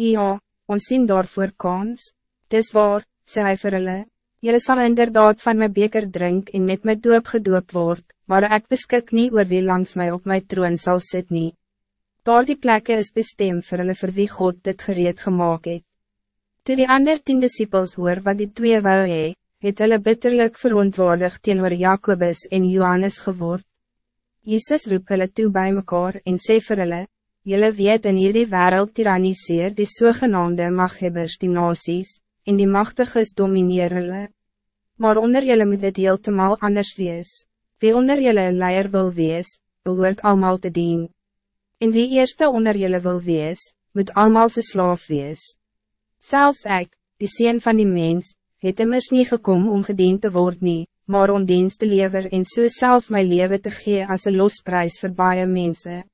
Ja, ons sien daarvoor kans. Dis waar, sê hy vir hulle, Julle sal inderdaad van mijn beker drink en met my doop gedoop word, maar ik beskik niet oor wie langs mij op mijn troon zal sit nie. Daar die plekke is bestem vir hulle vir wie God dit gereed gemaakt het. Toe die ander tien disciples hoor wat die twee wou hee, het hulle bitterlik verontwaardig teenoor Jacobus en Johannes geword. Jezus roep hulle toe bij mekaar en sê vir hulle, Julle weet in hierdie wereld tyranniseer die sogenaamde maghebbers die nasies, en die machtiges domineer hulle. Maar onder jullie moet het heeltemal anders wees. Wie onder jullie een leier wil wees, behoort allemaal te dien. En wie eerste onder jullie wil wees, moet allemaal zijn slaaf wees. Zelfs ik, die sien van die mens, het immers niet gekomen om gediend te worden, maar om dienst te lever en so zelfs mijn leven te gee als een losprijs voor baie mensen.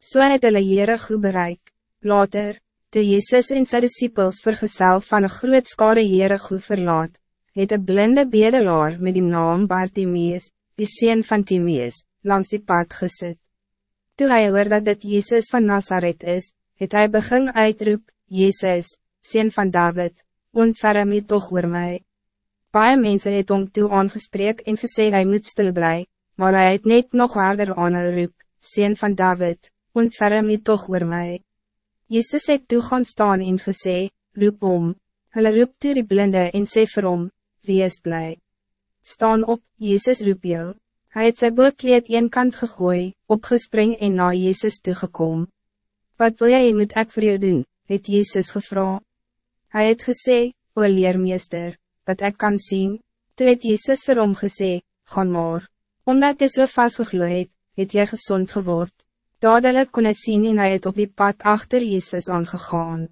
So het hulle Heere goed bereik. Later, Toe Jezus en sy disciples vergesel van een groot skade Heere goed verlaat, het een blinde bedelaar met die naam Bartimeus, die sien van Timeus, langs die pad gesit. Toe hy hoor dat dit Jezus van Nazareth is, het hij begin uitroep, Jezus, sien van David, ontferre my toch oor my. Baie mense het om toe aangespreek en gesê hy moet stil bly, maar hij het net nog harder aangeroep, sien van David, ontferre my toch oor my. Jezus het toe gaan staan en gesê, roep om, hulle roep toe die blinde en sê vir hom, wie is blij. Staan op, Jezus roep jou. Hij het sy boekleed een kant gegooi, opgespring en na Jezus toegekom. Wat wil jy moet ek vir jou doen, het Jezus gevra. Hij het gesê, o leermeester, wat ik kan zien. Toe het Jezus vir hom gesê, gaan maar. Omdat jy so vastgegloe het, het jy gezond geword. Dadelijk kon hij zien en hij het op die pad achter Jezus aangegaan.